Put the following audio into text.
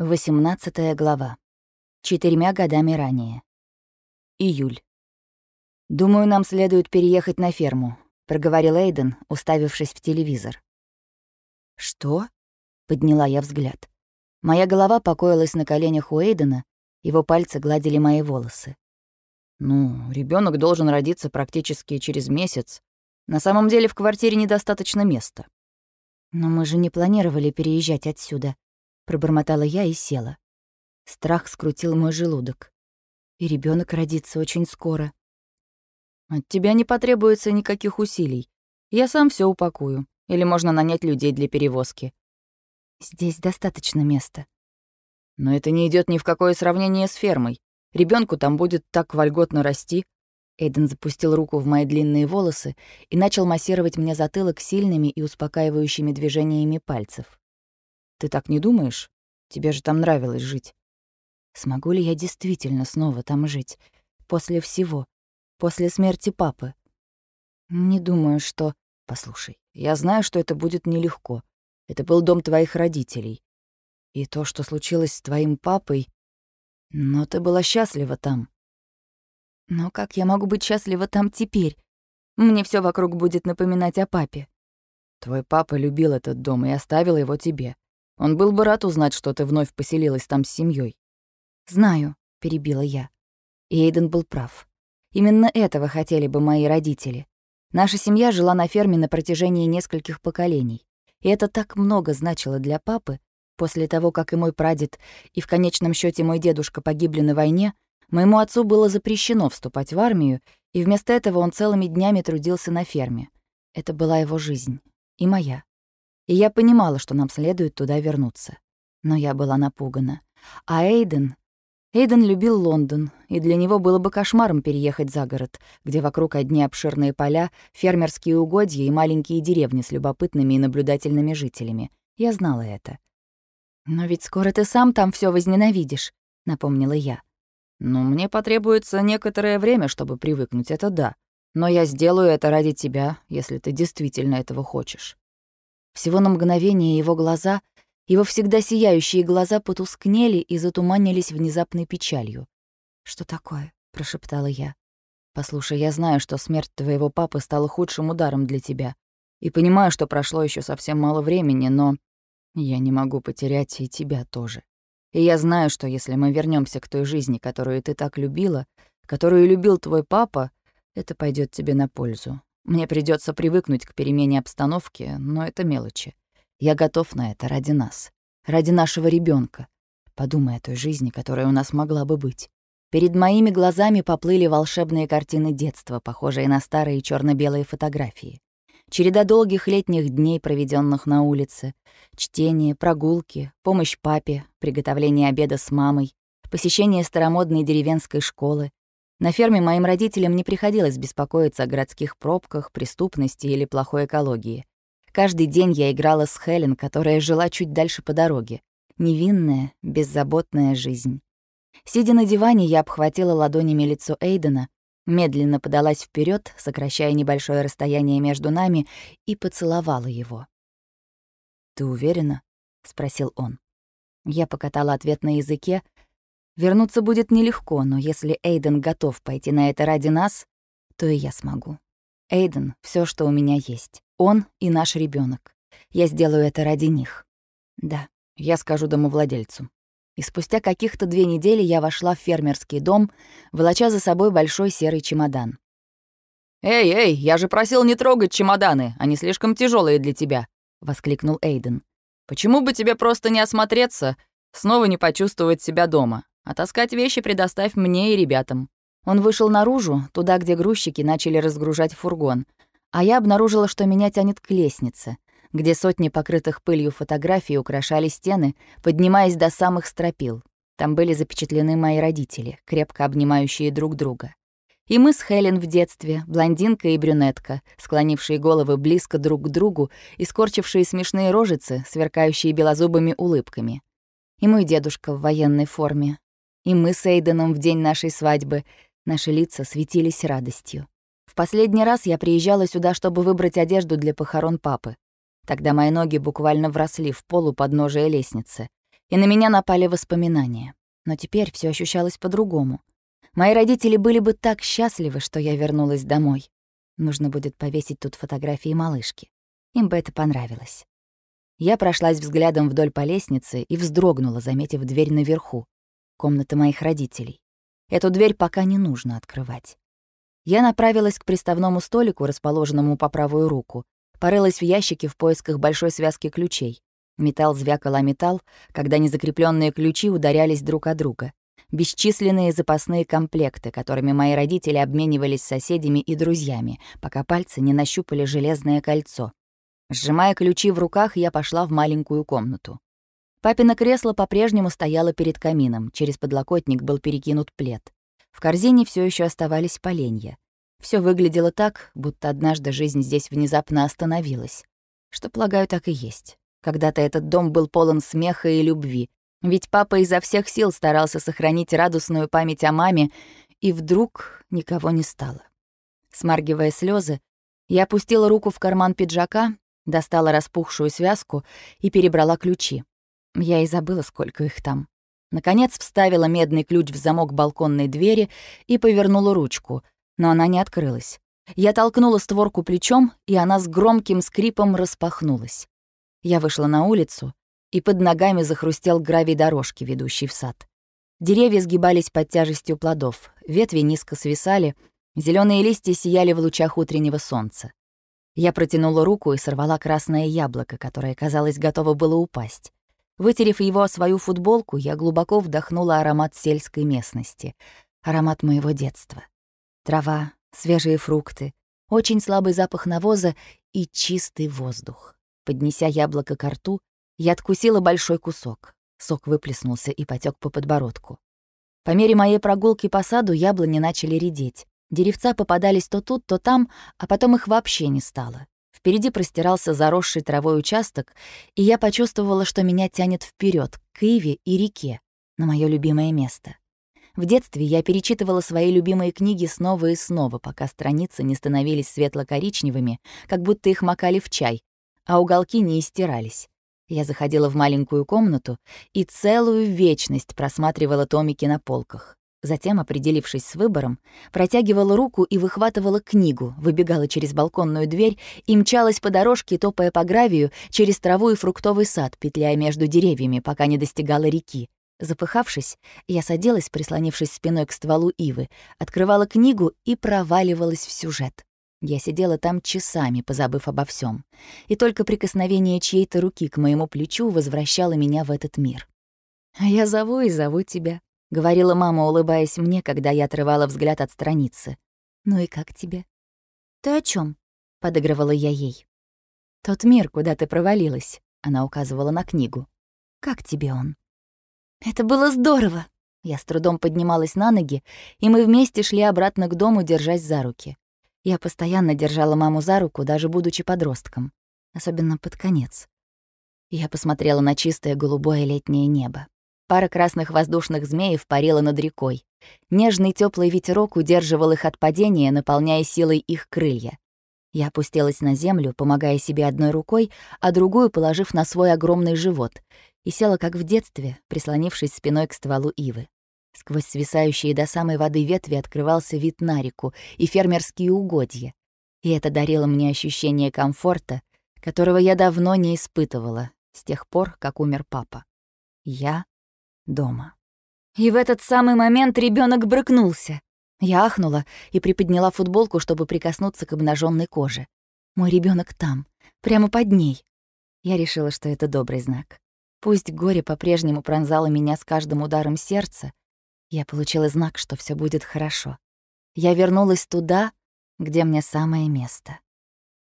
18 глава. Четырьмя годами ранее. Июль. «Думаю, нам следует переехать на ферму», — проговорил Эйден, уставившись в телевизор. «Что?» — подняла я взгляд. Моя голова покоилась на коленях у Эйдена, его пальцы гладили мои волосы. «Ну, ребенок должен родиться практически через месяц. На самом деле в квартире недостаточно места». «Но мы же не планировали переезжать отсюда», пробормотала я и села. Страх скрутил мой желудок. И ребенок родится очень скоро. От тебя не потребуется никаких усилий. Я сам все упакую. Или можно нанять людей для перевозки. Здесь достаточно места. Но это не идет ни в какое сравнение с фермой. Ребенку там будет так вольготно расти. Эйден запустил руку в мои длинные волосы и начал массировать мне затылок сильными и успокаивающими движениями пальцев. Ты так не думаешь? Тебе же там нравилось жить. Смогу ли я действительно снова там жить? После всего? После смерти папы? Не думаю, что... Послушай, я знаю, что это будет нелегко. Это был дом твоих родителей. И то, что случилось с твоим папой... Но ты была счастлива там. Но как я могу быть счастлива там теперь? Мне все вокруг будет напоминать о папе. Твой папа любил этот дом и оставил его тебе. Он был бы рад узнать, что ты вновь поселилась там с семьей. «Знаю», — перебила я. Эйден был прав. Именно этого хотели бы мои родители. Наша семья жила на ферме на протяжении нескольких поколений. И это так много значило для папы. После того, как и мой прадед, и в конечном счете мой дедушка погибли на войне, моему отцу было запрещено вступать в армию, и вместо этого он целыми днями трудился на ферме. Это была его жизнь. И моя и я понимала, что нам следует туда вернуться. Но я была напугана. А Эйден... Эйден любил Лондон, и для него было бы кошмаром переехать за город, где вокруг одни обширные поля, фермерские угодья и маленькие деревни с любопытными и наблюдательными жителями. Я знала это. «Но ведь скоро ты сам там все возненавидишь», — напомнила я. «Ну, мне потребуется некоторое время, чтобы привыкнуть, это да. Но я сделаю это ради тебя, если ты действительно этого хочешь». Всего на мгновение его глаза, его всегда сияющие глаза потускнели и затуманились внезапной печалью. «Что такое?» — прошептала я. «Послушай, я знаю, что смерть твоего папы стала худшим ударом для тебя. И понимаю, что прошло еще совсем мало времени, но я не могу потерять и тебя тоже. И я знаю, что если мы вернемся к той жизни, которую ты так любила, которую любил твой папа, это пойдет тебе на пользу. Мне придется привыкнуть к перемене обстановки, но это мелочи. Я готов на это ради нас, ради нашего ребенка. Подумай о той жизни, которая у нас могла бы быть. Перед моими глазами поплыли волшебные картины детства, похожие на старые черно белые фотографии. Череда долгих летних дней, проведенных на улице, чтение, прогулки, помощь папе, приготовление обеда с мамой, посещение старомодной деревенской школы, на ферме моим родителям не приходилось беспокоиться о городских пробках, преступности или плохой экологии. Каждый день я играла с Хелен, которая жила чуть дальше по дороге. Невинная, беззаботная жизнь. Сидя на диване, я обхватила ладонями лицо Эйдена, медленно подалась вперед, сокращая небольшое расстояние между нами, и поцеловала его. «Ты уверена?» — спросил он. Я покатала ответ на языке, Вернуться будет нелегко, но если Эйден готов пойти на это ради нас, то и я смогу. Эйден — все, что у меня есть. Он и наш ребенок. Я сделаю это ради них. Да, я скажу домовладельцу. И спустя каких-то две недели я вошла в фермерский дом, волоча за собой большой серый чемодан. «Эй, эй, я же просил не трогать чемоданы, они слишком тяжелые для тебя», — воскликнул Эйден. «Почему бы тебе просто не осмотреться, снова не почувствовать себя дома? А таскать вещи предоставь мне и ребятам». Он вышел наружу, туда, где грузчики начали разгружать фургон, а я обнаружила, что меня тянет к лестнице, где сотни покрытых пылью фотографий украшали стены, поднимаясь до самых стропил. Там были запечатлены мои родители, крепко обнимающие друг друга. И мы с Хелен в детстве, блондинка и брюнетка, склонившие головы близко друг к другу и скорчившие смешные рожицы, сверкающие белозубыми улыбками. И мой дедушка в военной форме, и мы с Эйденом в день нашей свадьбы. Наши лица светились радостью. В последний раз я приезжала сюда, чтобы выбрать одежду для похорон папы. Тогда мои ноги буквально вросли в пол у подножия лестницы. и на меня напали воспоминания. Но теперь все ощущалось по-другому. Мои родители были бы так счастливы, что я вернулась домой. Нужно будет повесить тут фотографии малышки. Им бы это понравилось. Я прошлась взглядом вдоль по лестнице и вздрогнула, заметив дверь наверху. Комната моих родителей. Эту дверь пока не нужно открывать. Я направилась к приставному столику, расположенному по правую руку, порылась в ящике в поисках большой связки ключей. Металл звякал о металл, когда незакрепленные ключи ударялись друг о друга. Бесчисленные запасные комплекты, которыми мои родители обменивались с соседями и друзьями, пока пальцы не нащупали железное кольцо. Сжимая ключи в руках, я пошла в маленькую комнату. Папино кресло по-прежнему стояло перед камином, через подлокотник был перекинут плед. В корзине все еще оставались поленья. Все выглядело так, будто однажды жизнь здесь внезапно остановилась. Что, полагаю, так и есть. Когда-то этот дом был полон смеха и любви, ведь папа изо всех сил старался сохранить радостную память о маме, и вдруг никого не стало. Смаргивая слезы, я опустила руку в карман пиджака, достала распухшую связку и перебрала ключи. Я и забыла, сколько их там. Наконец вставила медный ключ в замок балконной двери и повернула ручку, но она не открылась. Я толкнула створку плечом, и она с громким скрипом распахнулась. Я вышла на улицу, и под ногами захрустел гравий дорожки, ведущий в сад. Деревья сгибались под тяжестью плодов, ветви низко свисали, зеленые листья сияли в лучах утреннего солнца. Я протянула руку и сорвала красное яблоко, которое, казалось, готово было упасть. Вытерев его о свою футболку, я глубоко вдохнула аромат сельской местности, аромат моего детства. Трава, свежие фрукты, очень слабый запах навоза и чистый воздух. Поднеся яблоко к рту, я откусила большой кусок. Сок выплеснулся и потек по подбородку. По мере моей прогулки по саду яблони начали редеть. Деревца попадались то тут, то там, а потом их вообще не стало. Впереди простирался заросший травой участок, и я почувствовала, что меня тянет вперед к Иве и реке, на мое любимое место. В детстве я перечитывала свои любимые книги снова и снова, пока страницы не становились светло-коричневыми, как будто их макали в чай, а уголки не истирались. Я заходила в маленькую комнату и целую вечность просматривала томики на полках. Затем, определившись с выбором, протягивала руку и выхватывала книгу, выбегала через балконную дверь и мчалась по дорожке, топая по гравию, через траву и фруктовый сад, петляя между деревьями, пока не достигала реки. Запыхавшись, я садилась, прислонившись спиной к стволу ивы, открывала книгу и проваливалась в сюжет. Я сидела там часами, позабыв обо всем, и только прикосновение чьей-то руки к моему плечу возвращало меня в этот мир. «А я зову и зову тебя», — говорила мама, улыбаясь мне, когда я отрывала взгляд от страницы. «Ну и как тебе?» «Ты о чем? подыгрывала я ей. «Тот мир, куда ты провалилась», — она указывала на книгу. «Как тебе он?» «Это было здорово!» Я с трудом поднималась на ноги, и мы вместе шли обратно к дому, держась за руки. Я постоянно держала маму за руку, даже будучи подростком. Особенно под конец. Я посмотрела на чистое голубое летнее небо. Пара красных воздушных змеев парила над рекой. Нежный теплый ветерок удерживал их от падения, наполняя силой их крылья. Я опустилась на землю, помогая себе одной рукой, а другую положив на свой огромный живот, и села, как в детстве, прислонившись спиной к стволу ивы. Сквозь свисающие до самой воды ветви открывался вид на реку и фермерские угодья. И это дарило мне ощущение комфорта, которого я давно не испытывала, с тех пор, как умер папа. Я дома. И в этот самый момент ребенок брыкнулся. Я ахнула и приподняла футболку, чтобы прикоснуться к обнаженной коже. Мой ребенок там, прямо под ней. Я решила, что это добрый знак. Пусть горе по-прежнему пронзало меня с каждым ударом сердца, я получила знак, что все будет хорошо. Я вернулась туда, где мне самое место.